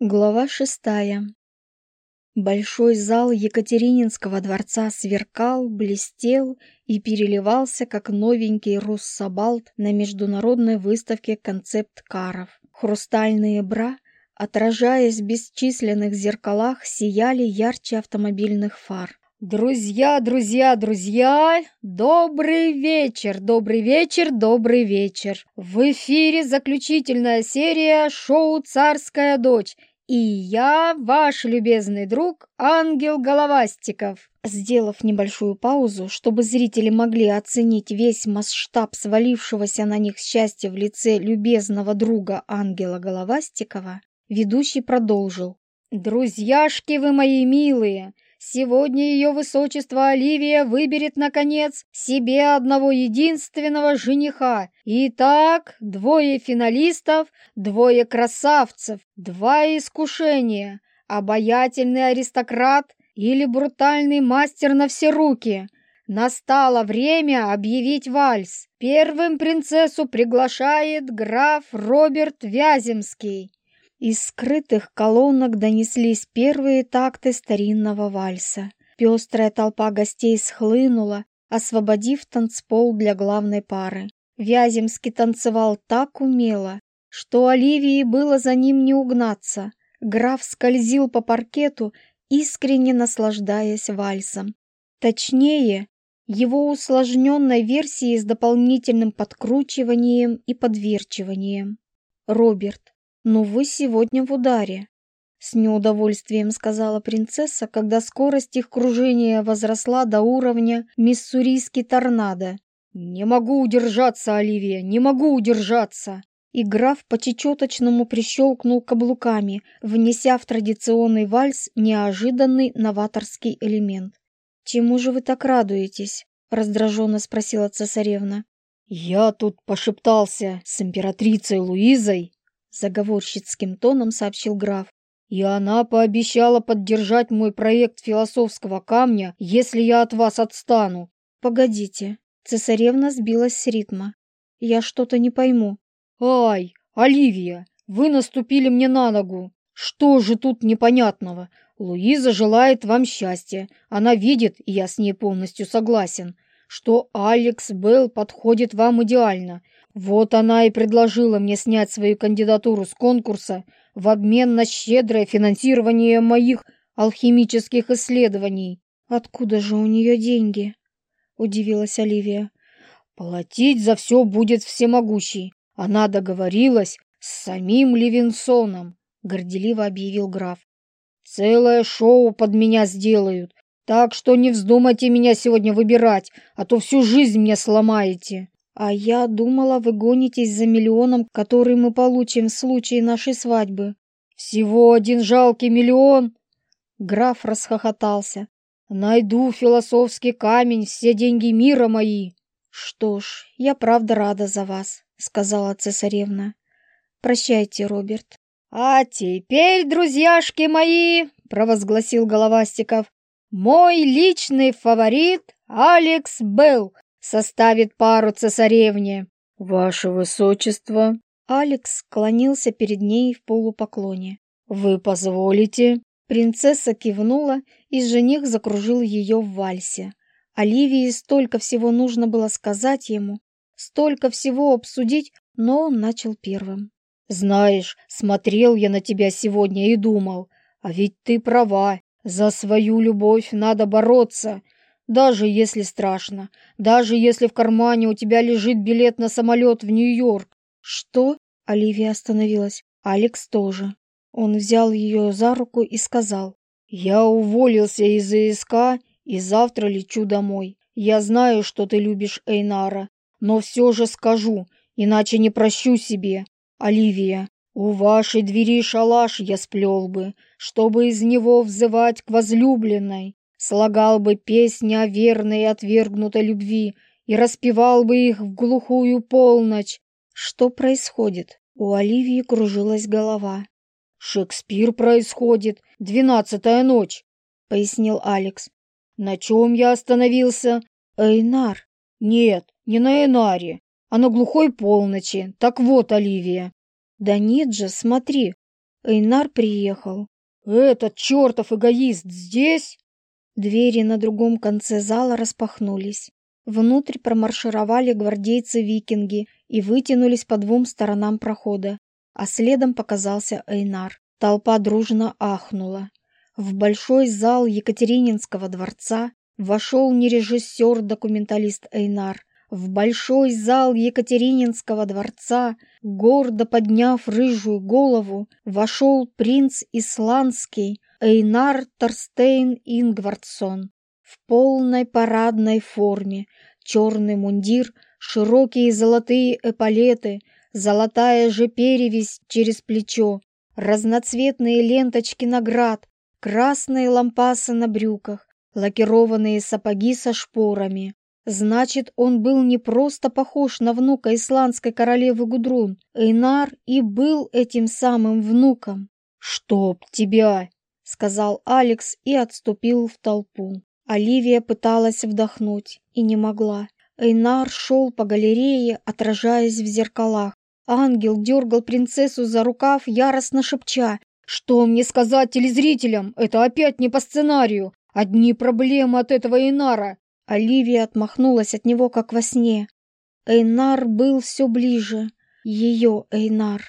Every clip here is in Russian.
Глава шестая. Большой зал Екатерининского дворца сверкал, блестел и переливался, как новенький руссобалт на международной выставке концепт-каров. Хрустальные бра, отражаясь в бесчисленных зеркалах, сияли ярче автомобильных фар. «Друзья, друзья, друзья! Добрый вечер, добрый вечер, добрый вечер! В эфире заключительная серия шоу «Царская дочь» И я, ваш любезный друг, ангел Головастиков. Сделав небольшую паузу, чтобы зрители могли оценить весь масштаб свалившегося на них счастья в лице любезного друга ангела Головастикова, ведущий продолжил. «Друзьяшки вы мои милые! Сегодня ее высочество Оливия выберет, наконец, себе одного единственного жениха. Итак, двое финалистов, двое красавцев, два искушения. Обаятельный аристократ или брутальный мастер на все руки. Настало время объявить вальс. Первым принцессу приглашает граф Роберт Вяземский. Из скрытых колонок донеслись первые такты старинного вальса. Пестрая толпа гостей схлынула, освободив танцпол для главной пары. Вяземский танцевал так умело, что Оливии было за ним не угнаться. Граф скользил по паркету, искренне наслаждаясь вальсом. Точнее, его усложненной версией с дополнительным подкручиванием и подверчиванием. Роберт, но вы сегодня в ударе», — с неудовольствием сказала принцесса, когда скорость их кружения возросла до уровня миссурийский торнадо. «Не могу удержаться, Оливия, не могу удержаться!» И граф по-чечеточному прищелкнул каблуками, внеся в традиционный вальс неожиданный новаторский элемент. «Чему же вы так радуетесь?» — раздраженно спросила цесаревна. «Я тут пошептался с императрицей Луизой заговорщицким тоном сообщил граф. И она пообещала поддержать мой проект философского камня, если я от вас отстану. Погодите, цесаревна сбилась с ритма. Я что-то не пойму. Ай, Оливия, вы наступили мне на ногу. Что же тут непонятного? Луиза желает вам счастья. Она видит, и я с ней полностью согласен, что Алекс Белл подходит вам идеально – вот она и предложила мне снять свою кандидатуру с конкурса в обмен на щедрое финансирование моих алхимических исследований. Откуда же у нее деньги? Удивилась Оливия. Платить за все будет всемогущий. Она договорилась с самим Левинсоном, горделиво объявил граф. Целое шоу под меня сделают, так что не вздумайте меня сегодня выбирать, а то всю жизнь мне сломаете а я думала вы гонитесь за миллионом который мы получим в случае нашей свадьбы. Всего один жалкий миллион! Граф расхохотался. Найду философский камень все деньги мира мои. Что ж я правда рада за вас сказала цесаревна. Прощайте роберт. А теперь друзьяшки мои провозгласил головастиков мой личный фаворит алекс белл составит пару цесаревне. Ваше высочество. Алекс склонился перед ней в полупоклоне. Вы позволите? Принцесса кивнула, и жених закружил ее в вальсе. Оливии столько всего нужно было сказать ему, столько всего обсудить, но он начал первым. «Знаешь, смотрел я на тебя сегодня и думал, а ведь ты права, за свою любовь надо бороться, даже если страшно, даже если в кармане у тебя лежит билет на самолет в Нью-Йорк. Что? Оливия остановилась. Алекс тоже. Он взял ее за руку и сказал. Я уволился из ИСК и завтра лечу домой. Я знаю, что ты любишь Эйнара, но все же скажу, иначе не прощу себе. Оливия, у вашей двери шалаш я сплел бы, чтобы из него взывать к возлюбленной слагал бы песни о верной и отвергнутой любви и распевал бы их в глухую полночь. Что происходит? У Оливии кружилась голова. «Шекспир происходит. Двенадцатая ночь», — пояснил Алекс. «На чем я остановился?» «Эйнар». «Нет, не на Эйнаре, а на глухой полночи. Так вот, Оливия». «Да нет же, смотри, Эйнар приехал». «Этот чертов эгоист здесь?» Двери на другом конце зала распахнулись. Внутрь промаршировали гвардейцы-викинги и вытянулись по двум сторонам прохода, а следом показался Эйнар. Толпа дружно ахнула. В большой зал Екатерининского дворца вошел не режиссер-документалист Эйнар. В большой зал Екатерининского дворца, гордо подняв рыжую голову, вошел принц Исландский, Эйнар Торстейн Ингвардсон в полной парадной форме, черный мундир, широкие золотые эполеты, золотая же перевязь через плечо, разноцветные ленточки наград, красные лампасы на брюках, лакированные сапоги со шпорами. Значит, он был не просто похож на внука исландской королевы Гудрун. Эйнар и был этим самым внуком. «Чтоб тебя!» сказал Алекс и отступил в толпу. Оливия пыталась вдохнуть и не могла. Эйнар шел по галерее, отражаясь в зеркалах. Ангел дергал принцессу за рукав, яростно шепча. «Что мне сказать телезрителям? Это опять не по сценарию. Одни проблемы от этого Эйнара!» Оливия отмахнулась от него, как во сне. Эйнар был все ближе. Ее Эйнар.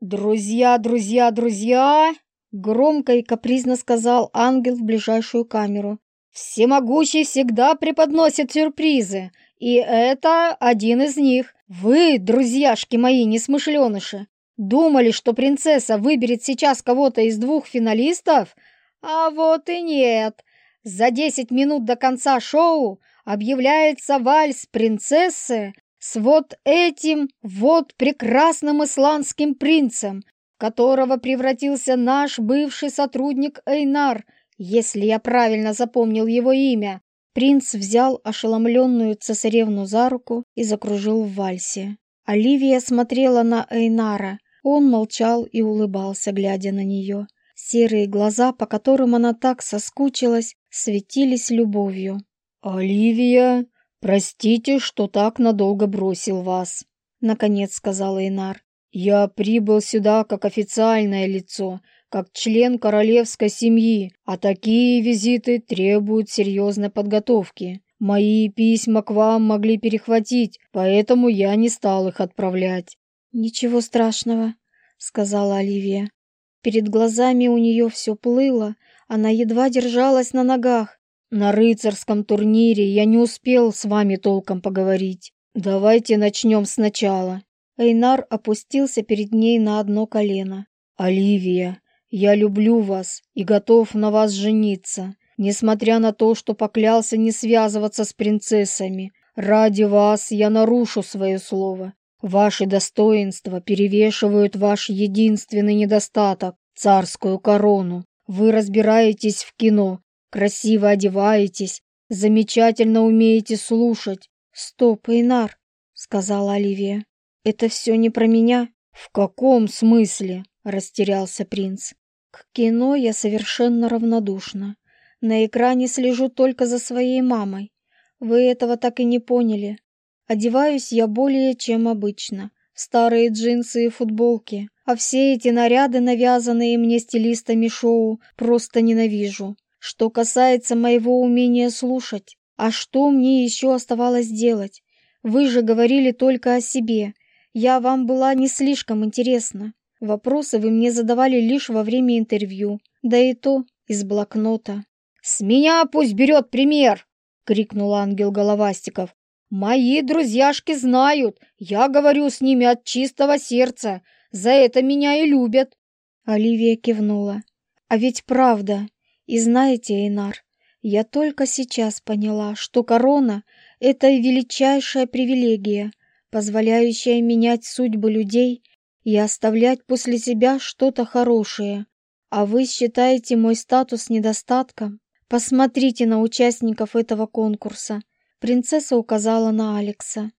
«Друзья, друзья, друзья!» Громко и капризно сказал ангел в ближайшую камеру. «Всемогущий всегда преподносит сюрпризы, и это один из них. Вы, друзьяшки мои несмышленыши, думали, что принцесса выберет сейчас кого-то из двух финалистов? А вот и нет. За 10 минут до конца шоу объявляется вальс принцессы с вот этим вот прекрасным исландским принцем, которого превратился наш бывший сотрудник Эйнар, если я правильно запомнил его имя. Принц взял ошеломленную цесаревну за руку и закружил в вальсе. Оливия смотрела на Эйнара. Он молчал и улыбался, глядя на нее. Серые глаза, по которым она так соскучилась, светились любовью. «Оливия, простите, что так надолго бросил вас», — наконец сказал Эйнар. Я прибыл сюда как официальное лицо, как член королевской семьи, а такие визиты требуют серьезной подготовки. Мои письма к вам могли перехватить, поэтому я не стал их отправлять». «Ничего страшного», — сказала Оливия. Перед глазами у нее все плыло, она едва держалась на ногах. «На рыцарском турнире я не успел с вами толком поговорить. Давайте начнем сначала». Эйнар опустился перед ней на одно колено. «Оливия, я люблю вас и готов на вас жениться, несмотря на то, что поклялся не связываться с принцессами. Ради вас я нарушу свое слово. Ваши достоинства перевешивают ваш единственный недостаток – царскую корону. Вы разбираетесь в кино, красиво одеваетесь, замечательно умеете слушать. «Стоп, Эйнар!» – сказала Оливия это все не про меня?» «В каком смысле?» – растерялся принц. «К кино я совершенно равнодушна. На экране слежу только за своей мамой. Вы этого так и не поняли. Одеваюсь я более чем обычно. Старые джинсы и футболки. А все эти наряды, навязанные мне стилистами шоу, просто ненавижу. Что касается моего умения слушать, а что мне еще оставалось делать? Вы же говорили только о себе. Я вам была не слишком интересна. Вопросы вы мне задавали лишь во время интервью, да и то из блокнота. «С меня пусть берет пример!» — крикнул ангел Головастиков. «Мои друзьяшки знают, я говорю с ними от чистого сердца, за это меня и любят!» Оливия кивнула. «А ведь правда. И знаете, Инар, я только сейчас поняла, что корона — это величайшая привилегия, позволяющая менять судьбы людей и оставлять после себя что-то хорошее. А вы считаете мой статус недостатком? Посмотрите на участников этого конкурса. Принцесса указала на Алекса.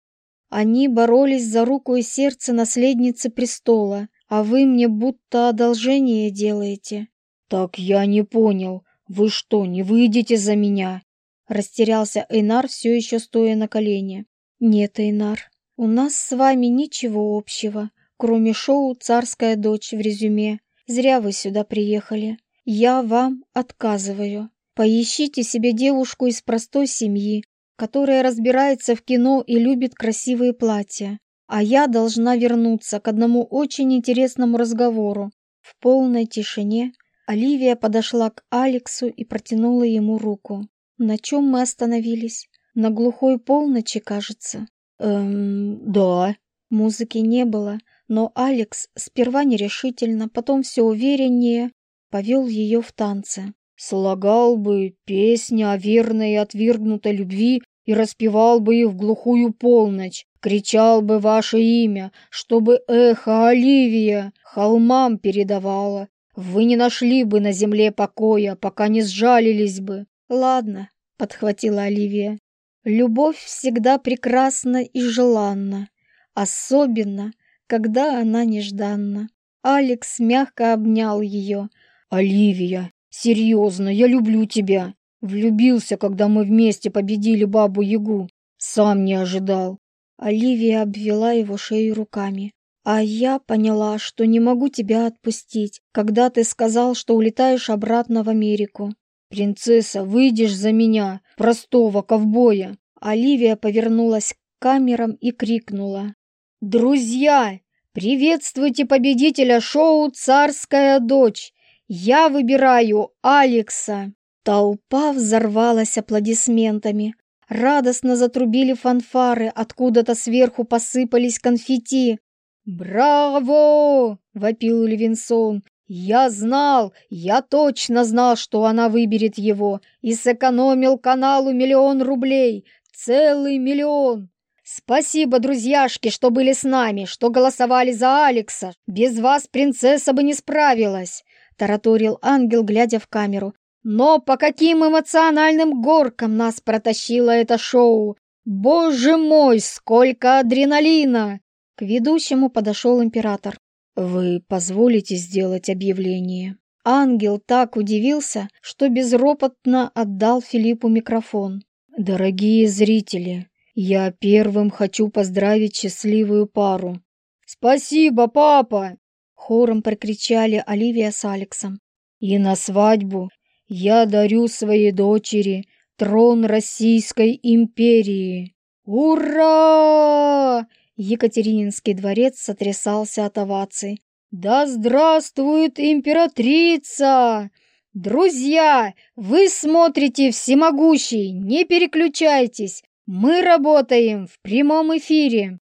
Они боролись за руку и сердце наследницы престола, а вы мне будто одолжение делаете. Так я не понял. Вы что, не выйдете за меня? Растерялся Эйнар, все еще стоя на колене. Нет, Эйнар, у нас с вами ничего общего, кроме шоу «Царская дочь» в резюме. Зря вы сюда приехали. Я вам отказываю. Поищите себе девушку из простой семьи, которая разбирается в кино и любит красивые платья. А я должна вернуться к одному очень интересному разговору. В полной тишине Оливия подошла к Алексу и протянула ему руку. На чем мы остановились? На глухой полночи, кажется эм, да, музыки не было, но Алекс сперва нерешительно, потом все увереннее повел ее в танцы, Слагал бы песни о верной и отвергнутой любви и распевал бы их в глухую полночь, кричал бы ваше имя, чтобы эхо Оливия холмам передавало. Вы не нашли бы на земле покоя, пока не сжалились бы. Ладно, подхватила Оливия. Любовь всегда прекрасна и желанна, особенно, когда она нежданна. Алекс мягко обнял ее. «Оливия, серьезно, я люблю тебя. Влюбился, когда мы вместе победили бабу-ягу. Сам не ожидал». Оливия обвела его шею руками. «А я поняла, что не могу тебя отпустить, когда ты сказал, что улетаешь обратно в Америку. Принцесса, выйдешь за меня, простого ковбоя!» Оливия повернулась к камерам и крикнула. «Друзья, приветствуйте победителя шоу «Царская дочь». Я выбираю Алекса!» Толпа взорвалась аплодисментами. Радостно затрубили фанфары, откуда-то сверху посыпались конфетти. «Браво!» — вопил Левинсон. Я знал, я точно знал, что она выберет его, и сэкономил каналу миллион рублей, целый миллион. Спасибо, друзьяшки, что были с нами, что голосовали за Алекса. Без вас принцесса бы не справилась, тараторил ангел, глядя в камеру. Но по каким эмоциональным горкам нас протащило это шоу? Боже мой, сколько адреналина! К ведущему подошел император. «Вы позволите сделать объявление?» Ангел так удивился, что безропотно отдал Филиппу микрофон. «Дорогие зрители, я первым хочу поздравить счастливую пару». «Спасибо, папа!» – хором прокричали Оливия с Алексом. «И на свадьбу я дарю своей дочери трон Российской империи». «Ура!» Екатерининский дворец сотрясался от оваций. «Да здравствует императрица! Друзья, вы смотрите «Всемогущий», не переключайтесь, мы работаем в прямом эфире!»